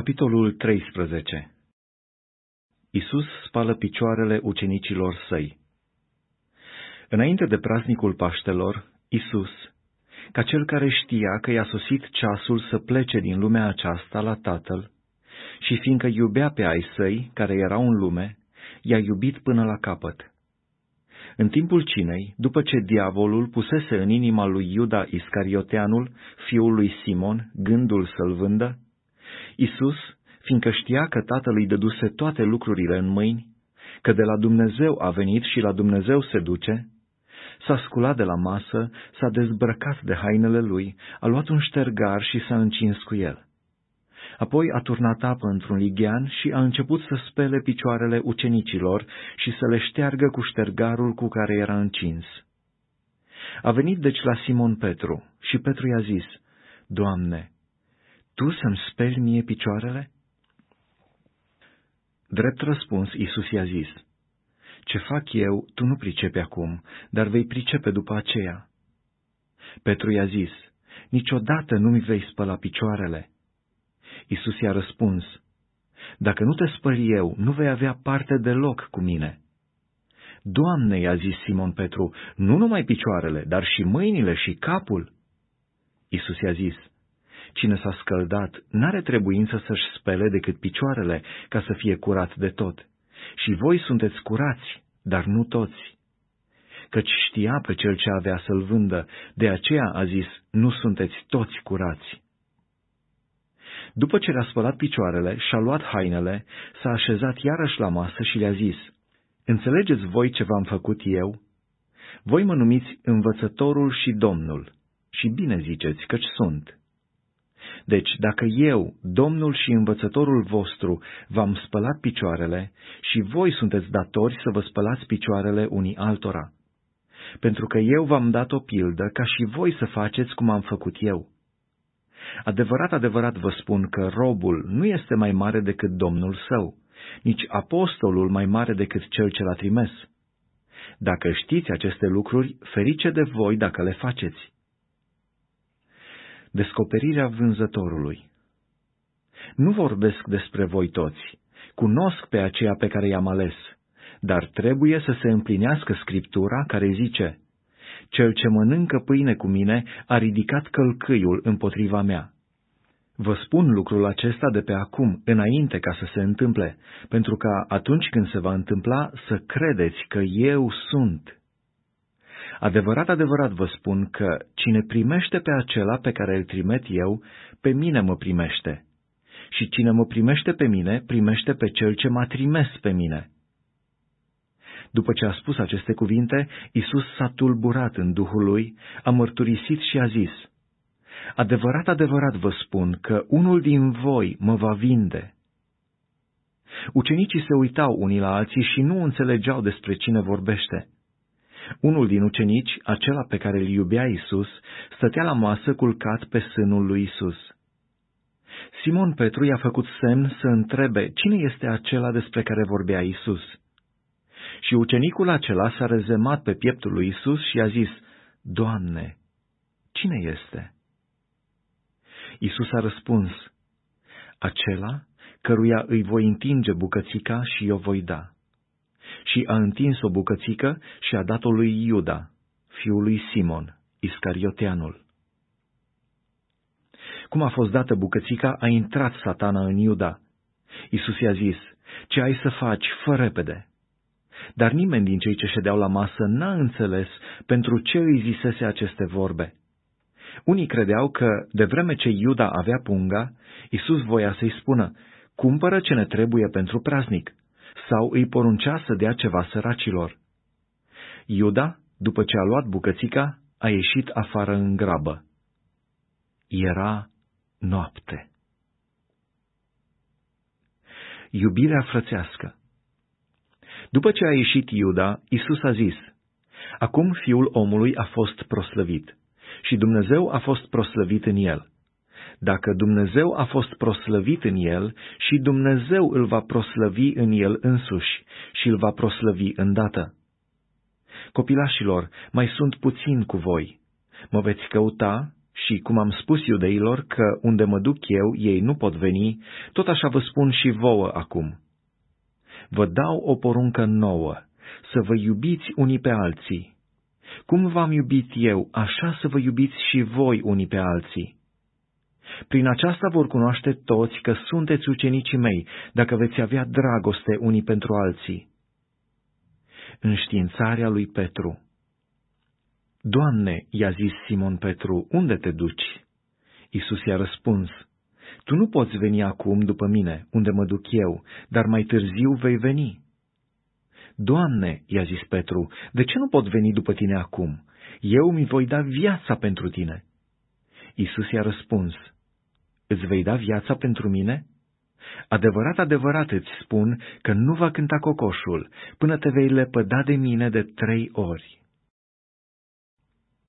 Capitolul 13 Isus spală picioarele ucenicilor săi. Înainte de praznicul Paștelor, Isus, ca cel care știa că i-a sosit ceasul să plece din lumea aceasta la Tatăl, și fiindcă iubea pe ai săi, care erau în lume, i-a iubit până la capăt. În timpul cinei, după ce diavolul pusese în inima lui Iuda Iscarioteanul, fiul lui Simon, gândul să-l vândă, Isus, fiindcă știa că Tatăl îi dăduse toate lucrurile în mâini, că de la Dumnezeu a venit și la Dumnezeu se duce, s-a sculat de la masă, s-a dezbrăcat de hainele lui, a luat un ștergar și s-a încins cu el. Apoi a turnat apă într-un lighean și a început să spele picioarele ucenicilor și să le șteargă cu ștergarul cu care era încins. A venit deci la Simon Petru și Petru i-a zis, Doamne, tu să-mi speli mie picioarele? Drept răspuns, Iisus i-a zis, Ce fac eu, tu nu pricepi acum, dar vei pricepe după aceea. Petru i-a zis, Niciodată nu mi vei spăla picioarele. Iisus i-a răspuns, Dacă nu te spăl eu, nu vei avea parte deloc cu mine. Doamne, i-a zis Simon Petru, nu numai picioarele, dar și mâinile și capul. Iisus i-a zis, Cine s-a scăldat n-are trebuință să-și spele decât picioarele, ca să fie curat de tot. Și voi sunteți curați, dar nu toți. Căci știa pe cel ce avea să-l vândă, de aceea a zis, nu sunteți toți curați. După ce le-a spălat picioarele și-a luat hainele, s-a așezat iarăși la masă și le-a zis, Înțelegeți voi ce v-am făcut eu? Voi mă numiți învățătorul și domnul, și bine ziceți căci sunt. Deci, dacă eu, Domnul și învățătorul vostru, v-am spălat picioarele, și voi sunteți datori să vă spălați picioarele unii altora. Pentru că eu v-am dat o pildă ca și voi să faceți cum am făcut eu. Adevărat, adevărat vă spun că robul nu este mai mare decât Domnul său, nici apostolul mai mare decât cel ce l-a trimis. Dacă știți aceste lucruri, ferice de voi dacă le faceți. Descoperirea vânzătorului Nu vorbesc despre voi toți, cunosc pe aceea pe care i-am ales, dar trebuie să se împlinească Scriptura care zice, Cel ce mănâncă pâine cu mine a ridicat călcâiul împotriva mea. Vă spun lucrul acesta de pe acum, înainte ca să se întâmple, pentru ca atunci când se va întâmpla să credeți că eu sunt. Adevărat, adevărat vă spun că cine primește pe acela pe care îl trimet eu, pe mine mă primește. Și cine mă primește pe mine, primește pe cel ce m-a trimis pe mine. După ce a spus aceste cuvinte, Isus s-a tulburat în Duhul lui, a mărturisit și a zis, Adevărat, adevărat vă spun că unul din voi mă va vinde. Ucenicii se uitau unii la alții și nu înțelegeau despre cine vorbește. Unul din ucenici, acela pe care îl iubea Isus, stătea la masă culcat pe sânul lui Isus. Simon Petru i-a făcut semn să întrebe cine este acela despre care vorbea Isus. Și ucenicul acela s-a rezemat pe pieptul lui Isus și a zis, Doamne, cine este? Isus a răspuns, Acela căruia îi voi întinge bucățica și o voi da și a întins o bucățică și a dat-o lui Iuda, fiul lui Simon, Iscarioteanul. Cum a fost dată bucățica, a intrat satana în Iuda. Isus i-a zis, ce ai să faci, fă repede. Dar nimeni din cei ce ședeau la masă n-a înțeles pentru ce îi zisese aceste vorbe. Unii credeau că, de vreme ce Iuda avea punga, Isus voia să-i spună, cumpără ce ne trebuie pentru praznic sau îi poruncea să dea ceva săracilor. Iuda, după ce a luat bucățica, a ieșit afară în grabă. Era noapte. Iubirea frățească După ce a ieșit Iuda, Isus a zis, Acum fiul omului a fost proslăvit și Dumnezeu a fost proslăvit în el. Dacă Dumnezeu a fost proslăvit în el, și Dumnezeu îl va proslăvi în el însuși și îl va proslăvi îndată. Copilașilor, mai sunt puțin cu voi. Mă veți căuta Și cum am spus iudeilor că unde mă duc eu, ei nu pot veni, tot așa vă spun și vouă acum. Vă dau o poruncă nouă, să vă iubiți unii pe alții. Cum v-am iubit eu, așa să vă iubiți și voi unii pe alții. Prin aceasta vor cunoaște toți că sunteți ucenicii mei, dacă veți avea dragoste unii pentru alții. Înștiințarea lui Petru Doamne, i-a zis Simon Petru, unde te duci? Isus i-a răspuns, Tu nu poți veni acum după mine, unde mă duc eu, dar mai târziu vei veni. Doamne, i-a zis Petru, de ce nu pot veni după tine acum? Eu mi voi da viața pentru tine. Isus i-a răspuns, Îți vei da viața pentru mine? Adevărat, adevărat îți spun că nu va cânta cocoșul până te vei lepăda de mine de trei ori.